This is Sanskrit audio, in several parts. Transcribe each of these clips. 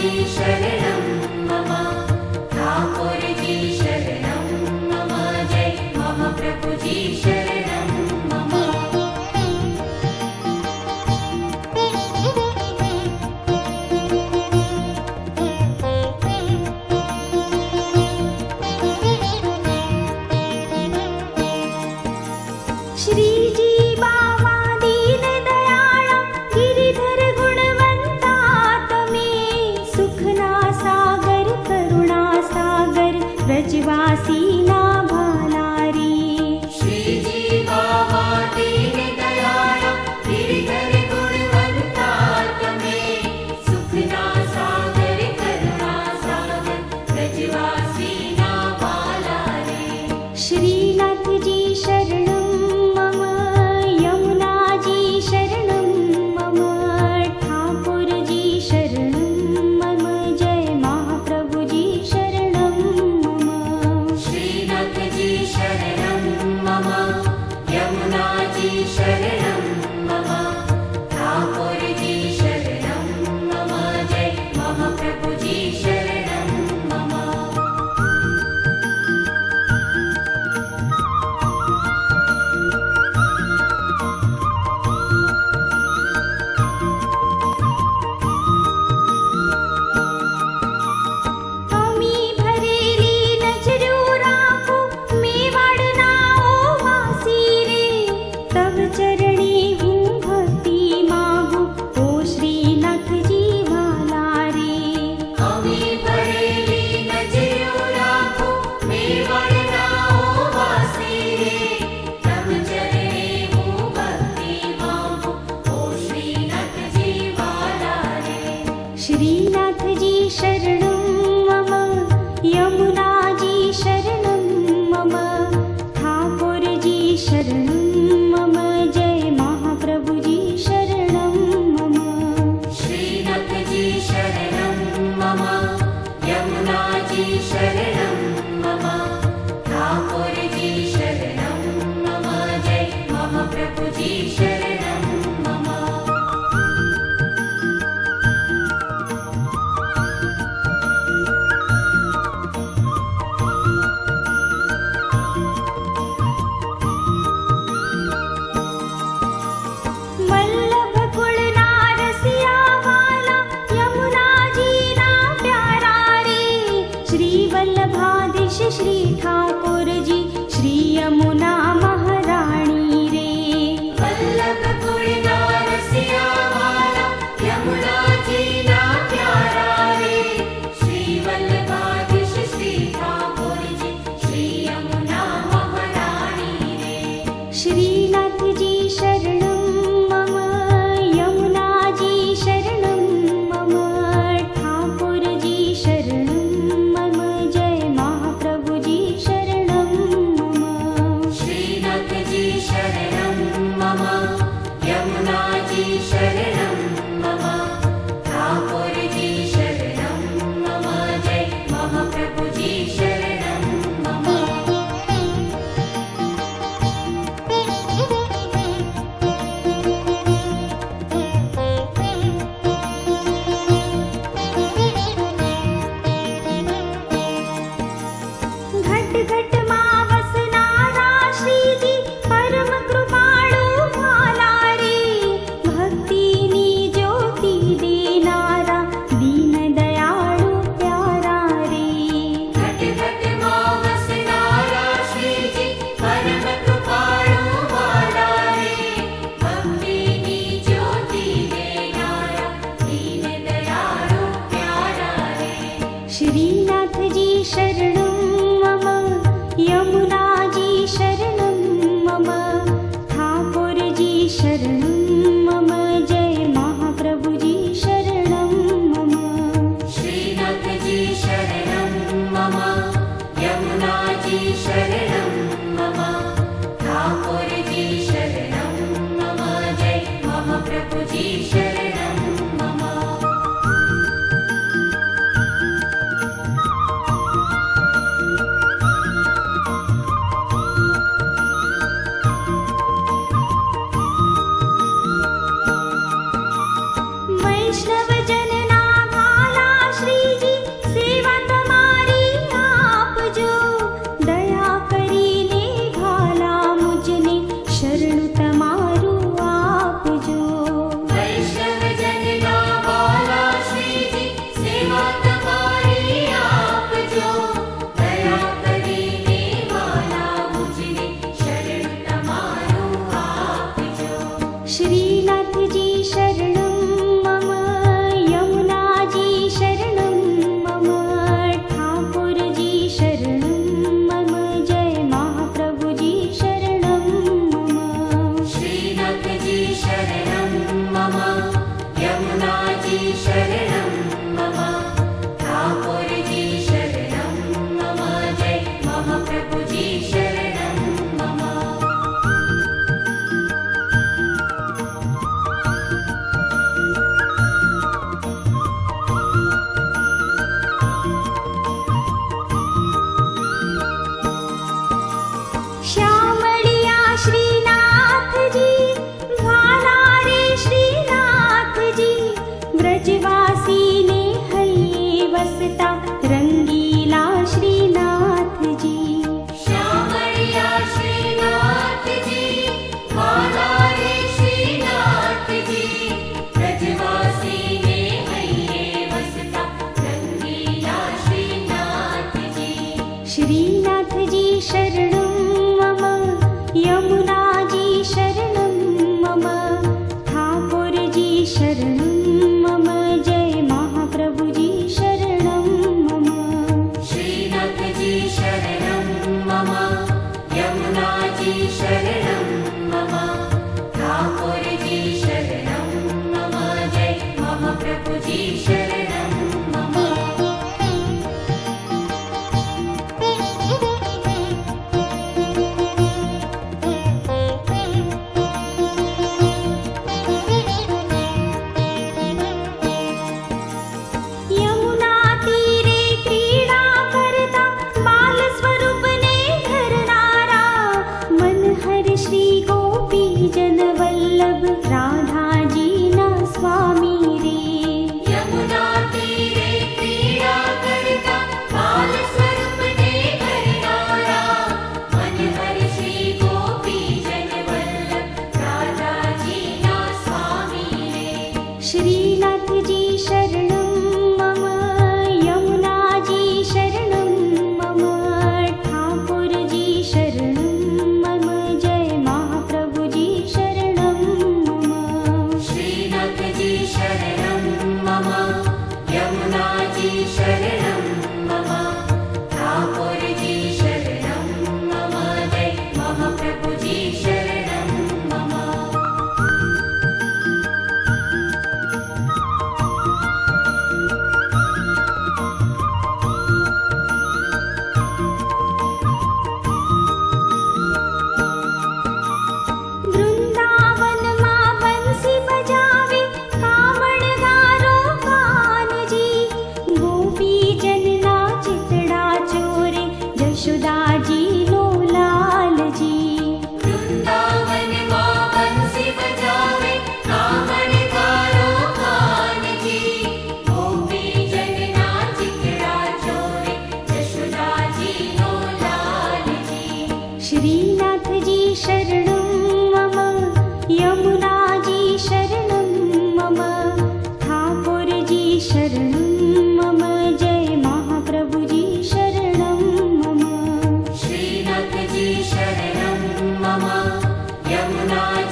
He said.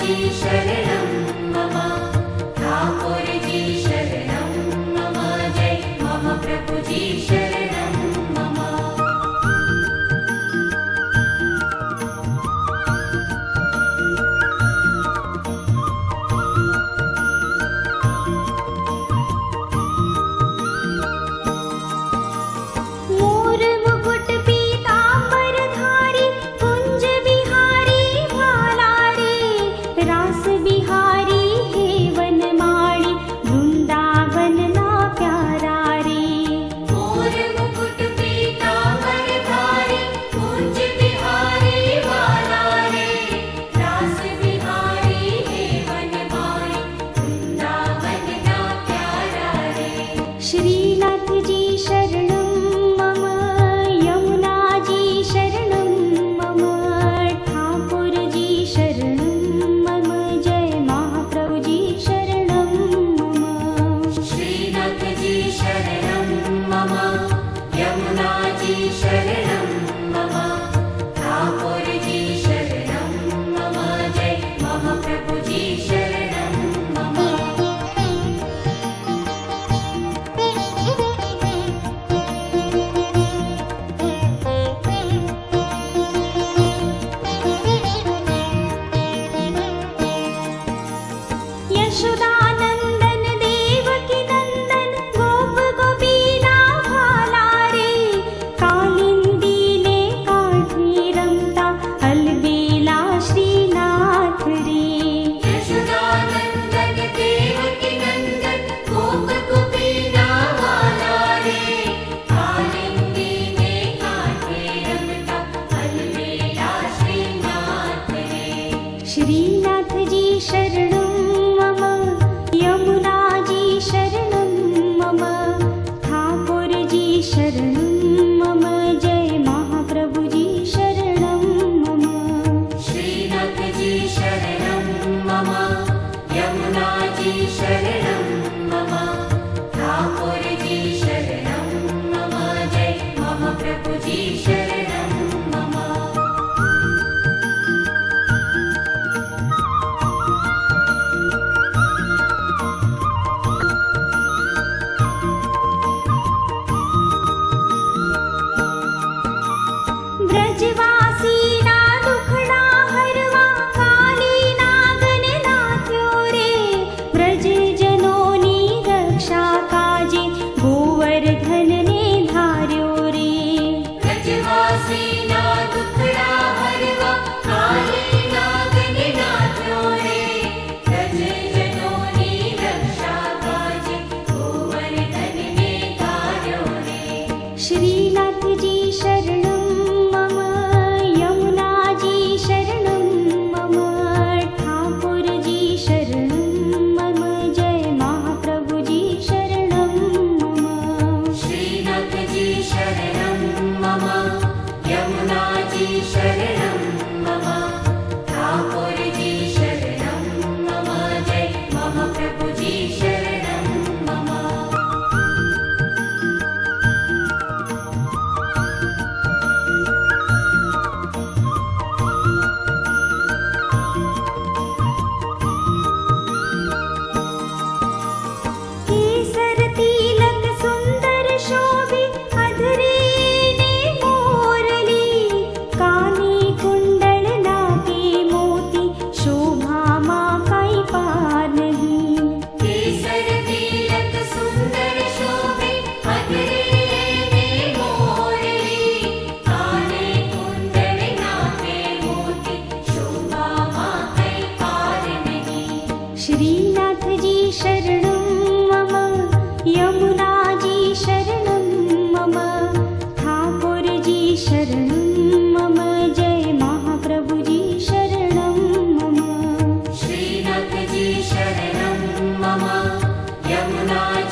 शरणं मम श्री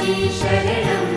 शरणम्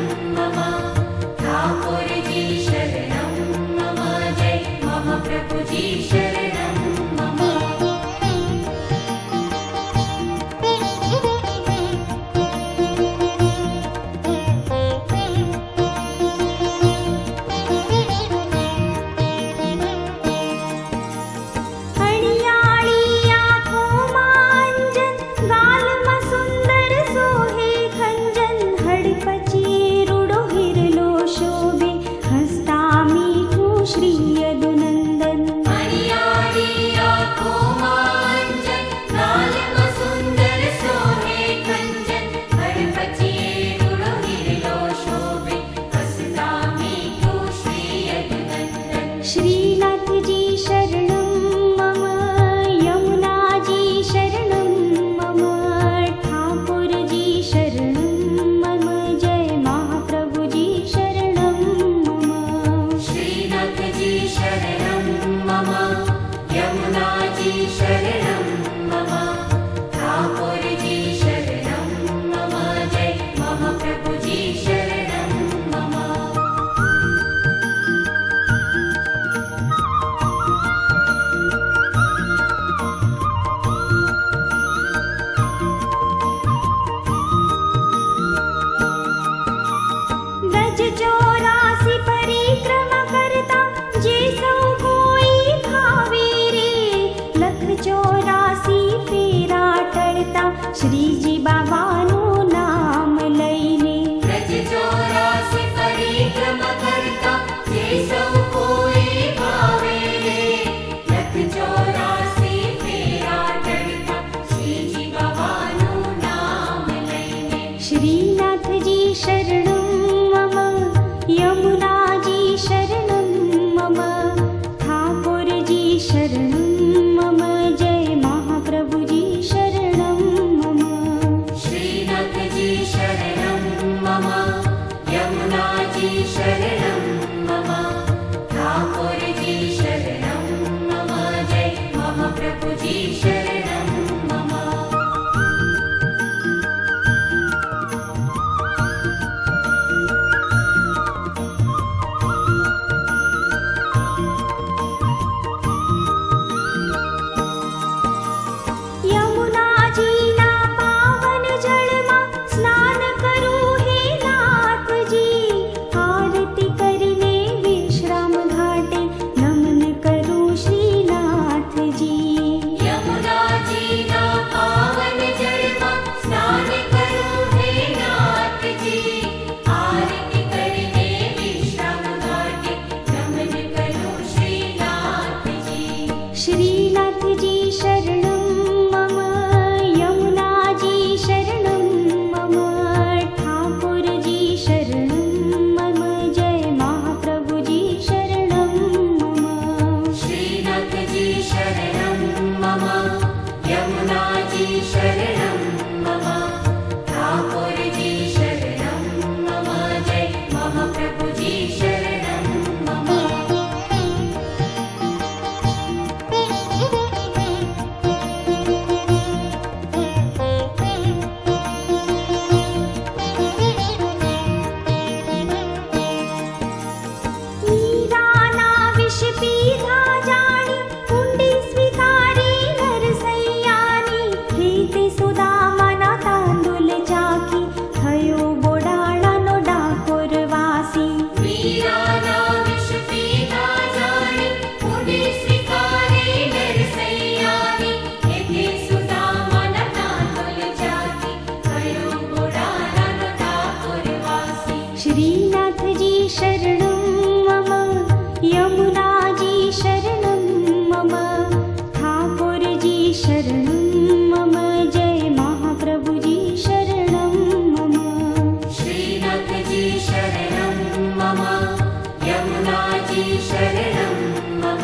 शरणं मम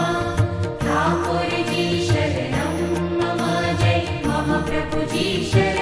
शरणं मम जय महाप्रभुजी शरणं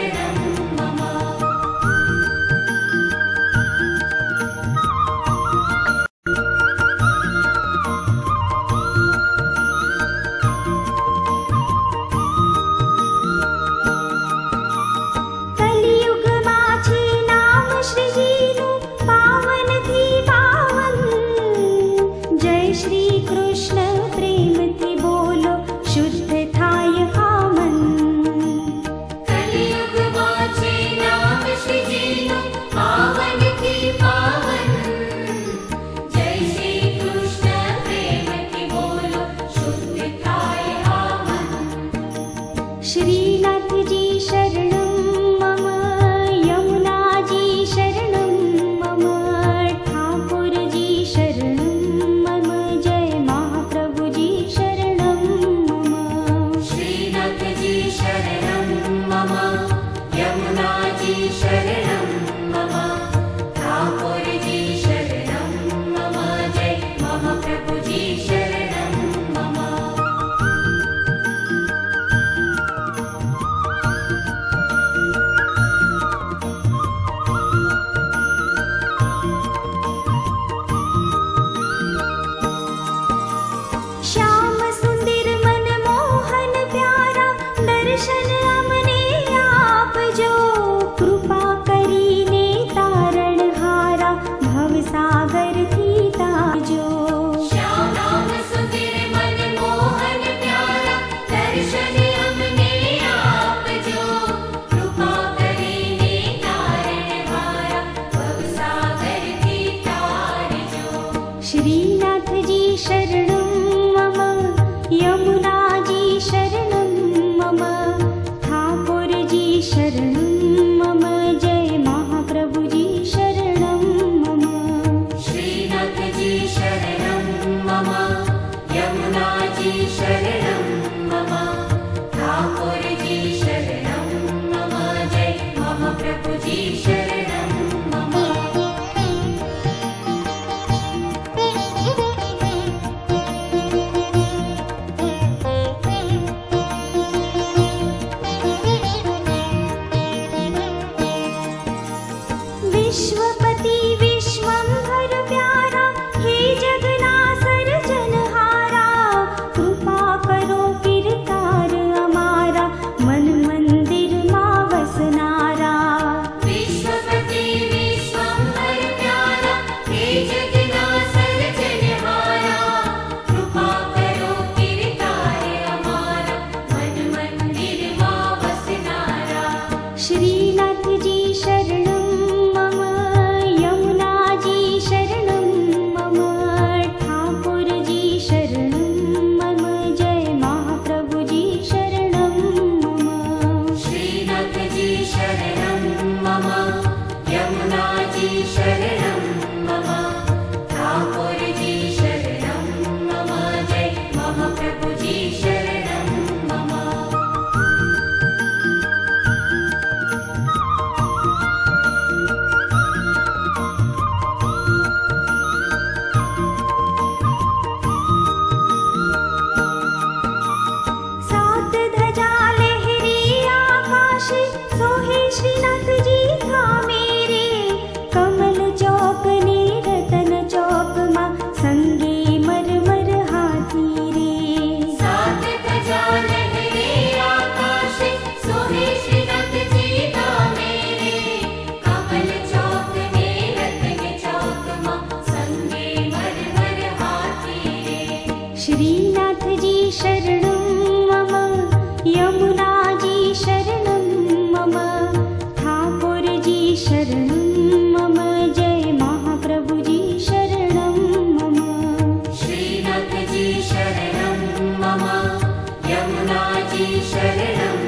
यमुनाजी